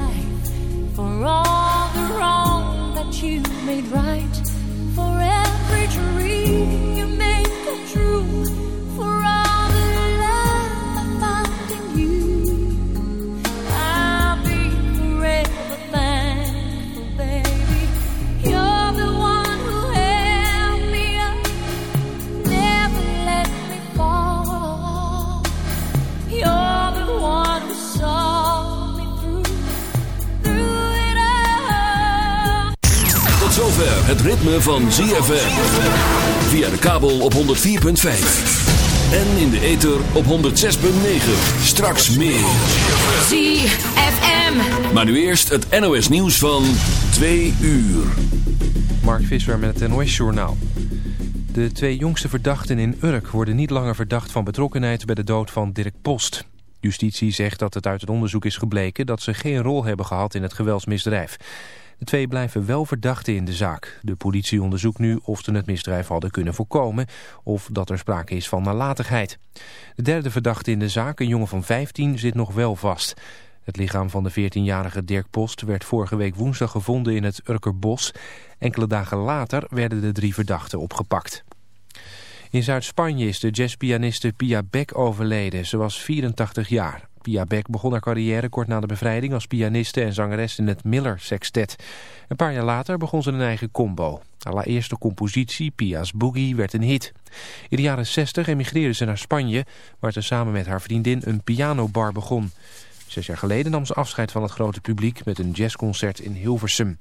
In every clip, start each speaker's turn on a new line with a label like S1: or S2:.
S1: life for all the wrong that you made right,
S2: ritme van ZFM. Via de kabel op 104.5. En in de ether op 106.9. Straks meer.
S3: ZFM.
S2: Maar nu eerst het NOS nieuws van 2 uur.
S4: Mark Visser met het NOS-journaal. De twee jongste verdachten in Urk worden niet langer verdacht van betrokkenheid bij de dood van Dirk Post. Justitie zegt dat het uit het onderzoek is gebleken dat ze geen rol hebben gehad in het geweldsmisdrijf. De twee blijven wel verdachten in de zaak. De politie onderzoekt nu of ze het misdrijf hadden kunnen voorkomen of dat er sprake is van nalatigheid. De derde verdachte in de zaak, een jongen van 15, zit nog wel vast. Het lichaam van de 14-jarige Dirk Post werd vorige week woensdag gevonden in het Urkerbos. Enkele dagen later werden de drie verdachten opgepakt. In Zuid-Spanje is de jazzpianiste Pia Beck overleden. Ze was 84 jaar. Pia Beck begon haar carrière kort na de bevrijding als pianiste en zangeres in het Miller Sextet. Een paar jaar later begon ze een eigen combo. Haar eerste compositie, Pia's Boogie, werd een hit. In de jaren 60 emigreerde ze naar Spanje, waar ze samen met haar vriendin een pianobar begon. Zes jaar geleden nam ze afscheid van het grote publiek met een jazzconcert in Hilversum.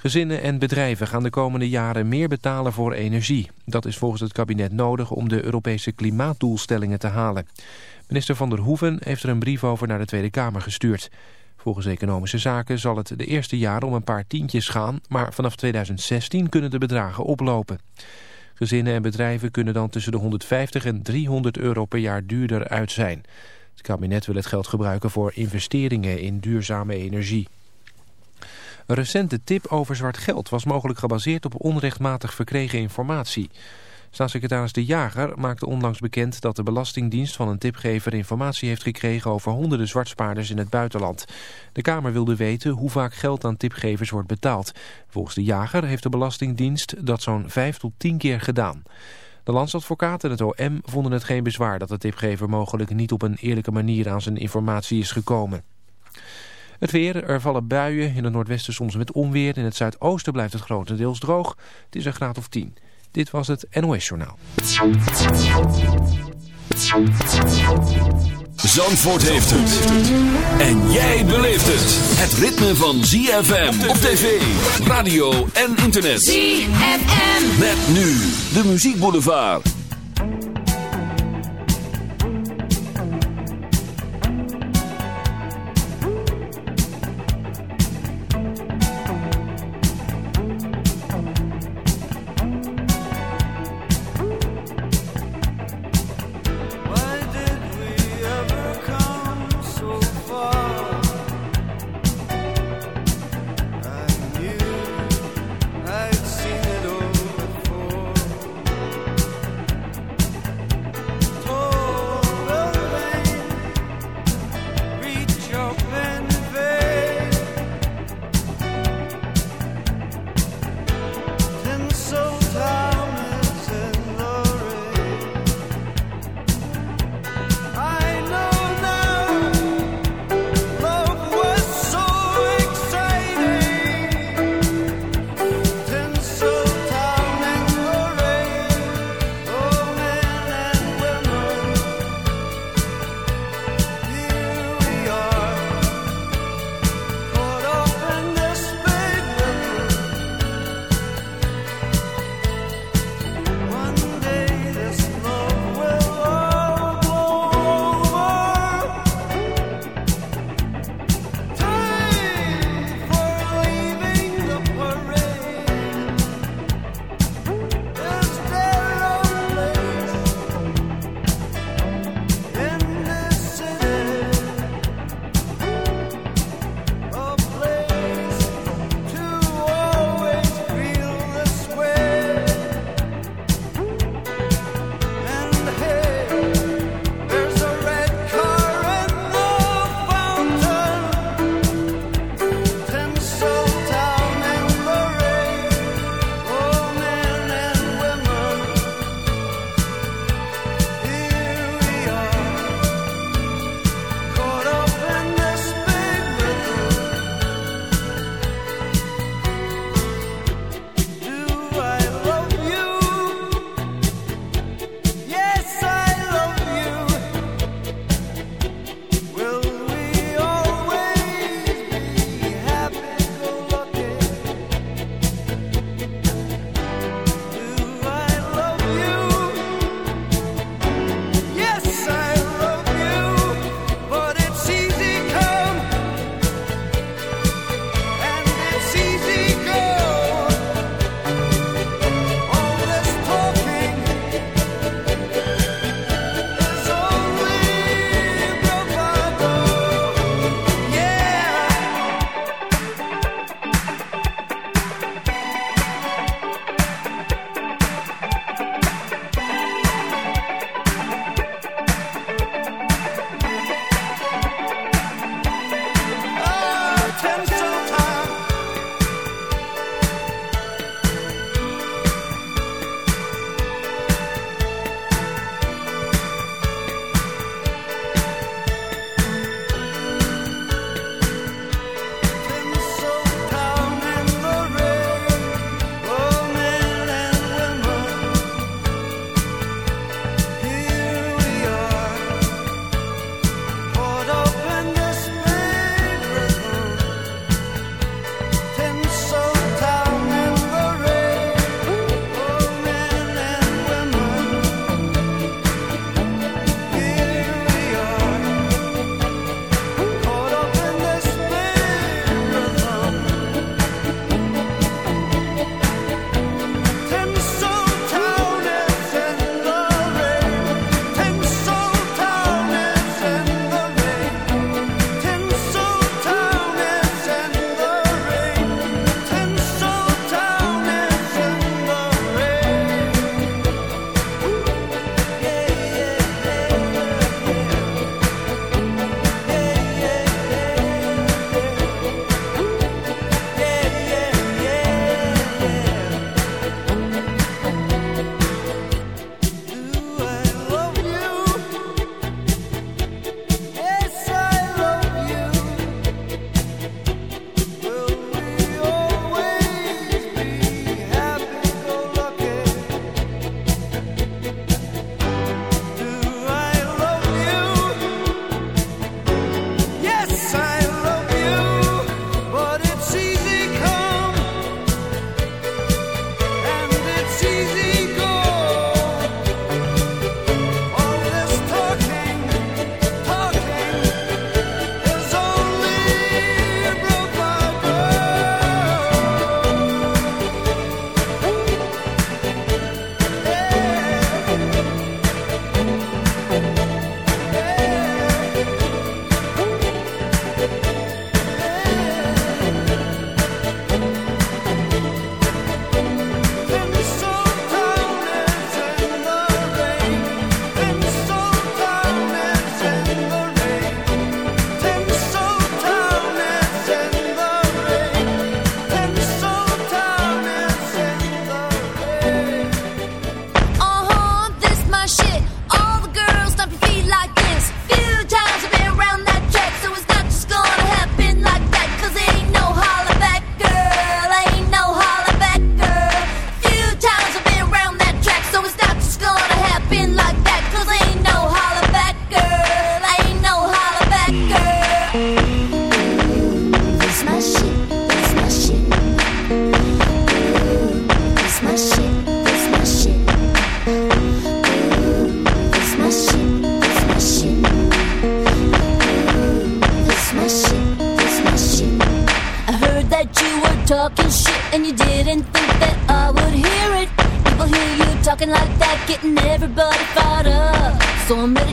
S4: Gezinnen en bedrijven gaan de komende jaren meer betalen voor energie. Dat is volgens het kabinet nodig om de Europese klimaatdoelstellingen te halen. Minister Van der Hoeven heeft er een brief over naar de Tweede Kamer gestuurd. Volgens Economische Zaken zal het de eerste jaren om een paar tientjes gaan... maar vanaf 2016 kunnen de bedragen oplopen. Gezinnen en bedrijven kunnen dan tussen de 150 en 300 euro per jaar duurder uit zijn. Het kabinet wil het geld gebruiken voor investeringen in duurzame energie. Een recente tip over zwart geld was mogelijk gebaseerd op onrechtmatig verkregen informatie. Staatssecretaris De Jager maakte onlangs bekend dat de Belastingdienst van een tipgever informatie heeft gekregen over honderden zwartspaarders in het buitenland. De Kamer wilde weten hoe vaak geld aan tipgevers wordt betaald. Volgens De Jager heeft de Belastingdienst dat zo'n 5 tot 10 keer gedaan. De landsadvocaat en het OM vonden het geen bezwaar dat de tipgever mogelijk niet op een eerlijke manier aan zijn informatie is gekomen. Het weer, er vallen buien, in het noordwesten soms met onweer. In het zuidoosten blijft het grotendeels droog. Het is een graad of 10. Dit was het NOS Journaal.
S2: Zandvoort heeft het. En jij beleeft het. Het ritme van ZFM op tv, radio en internet.
S3: ZFM.
S2: Met nu de muziekboulevard.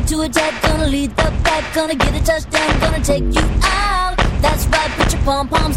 S5: to attack, gonna lead the pack, gonna get a touchdown, gonna take you out. That's right, put your pom poms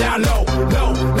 S1: Now low, low.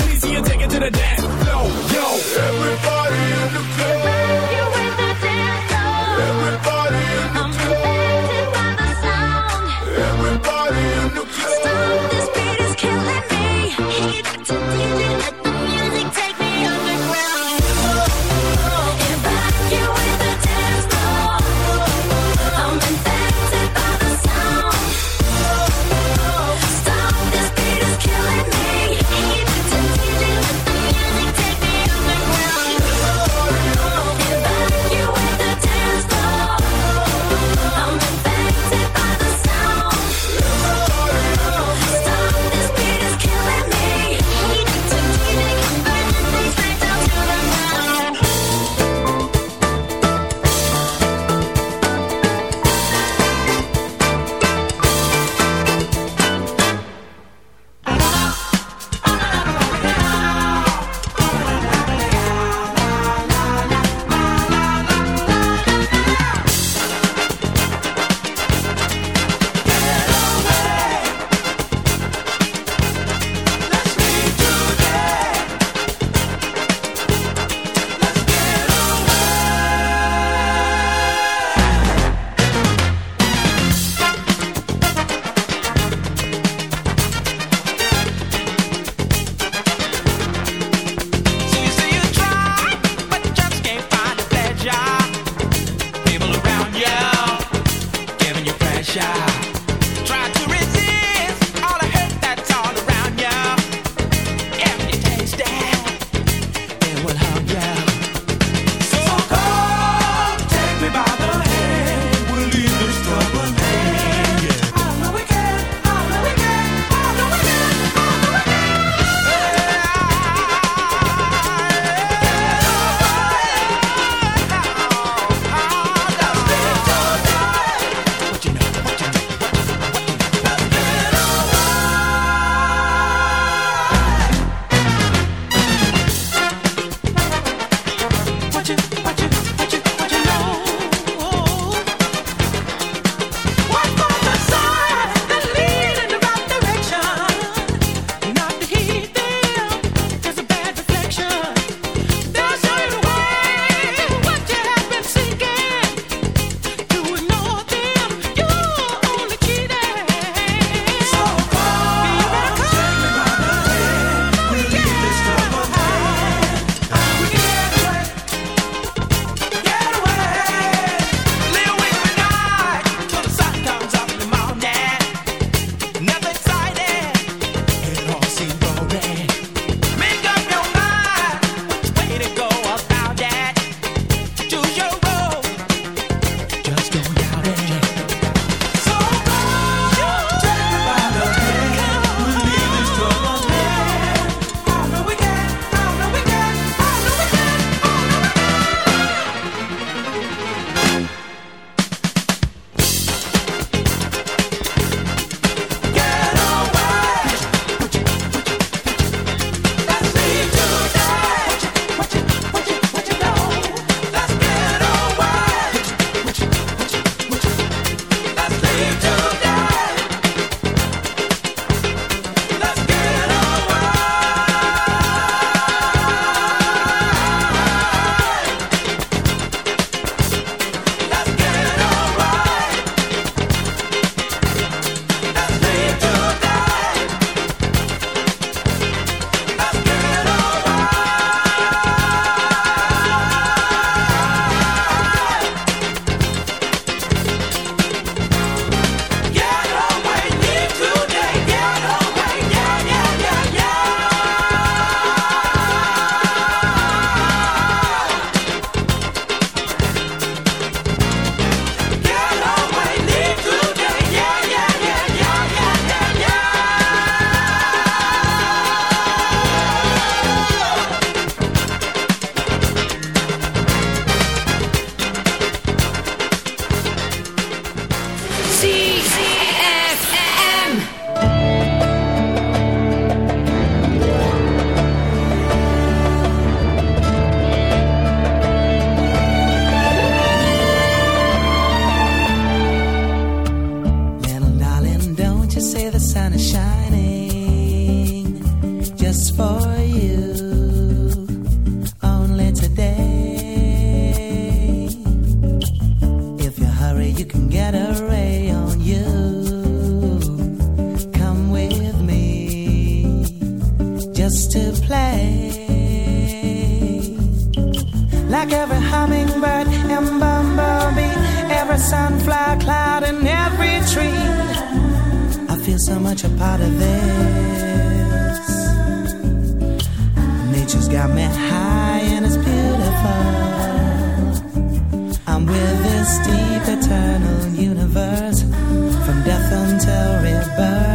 S6: this
S7: deep eternal universe from death until rebirth.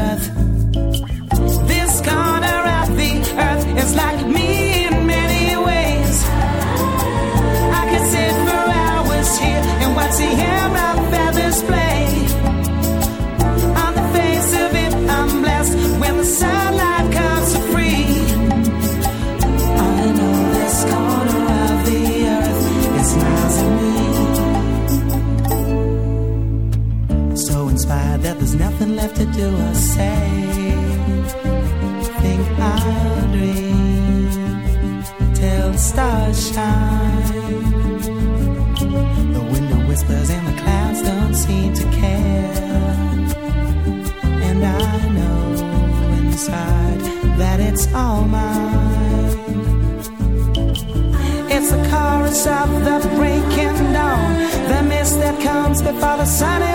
S8: follow sunny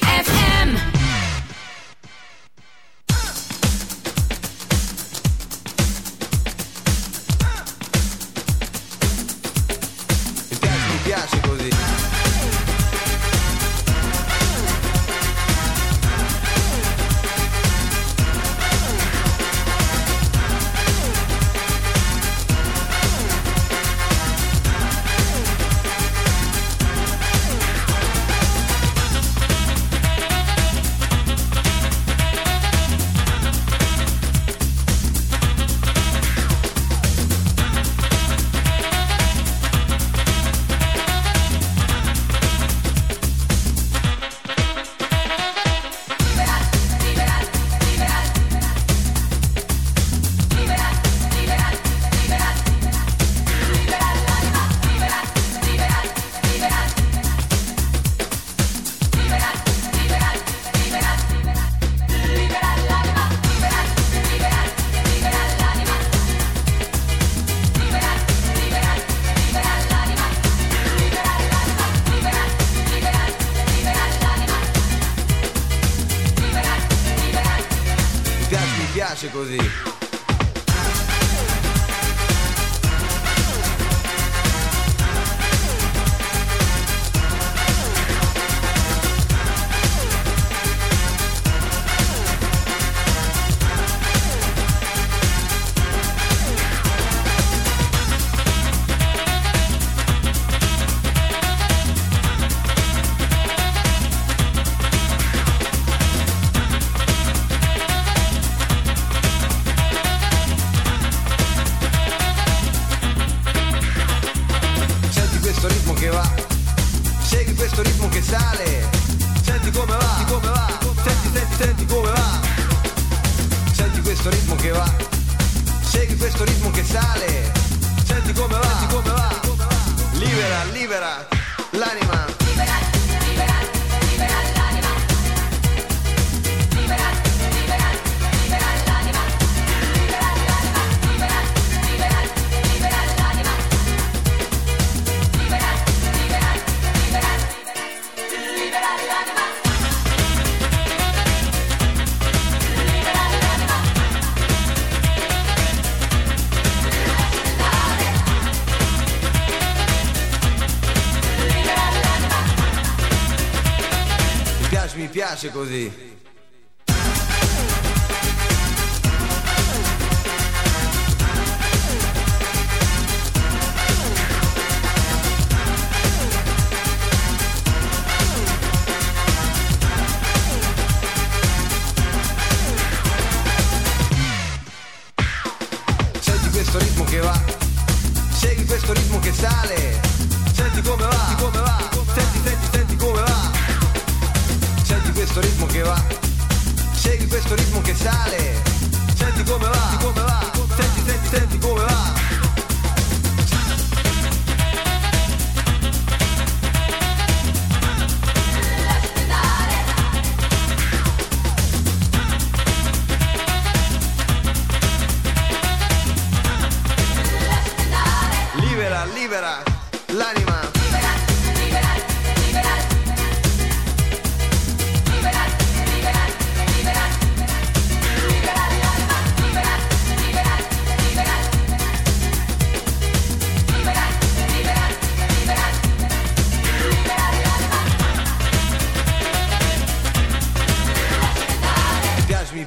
S9: male. Senti come va, senti come va. Libera, libera. piace così.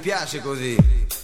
S9: piace così.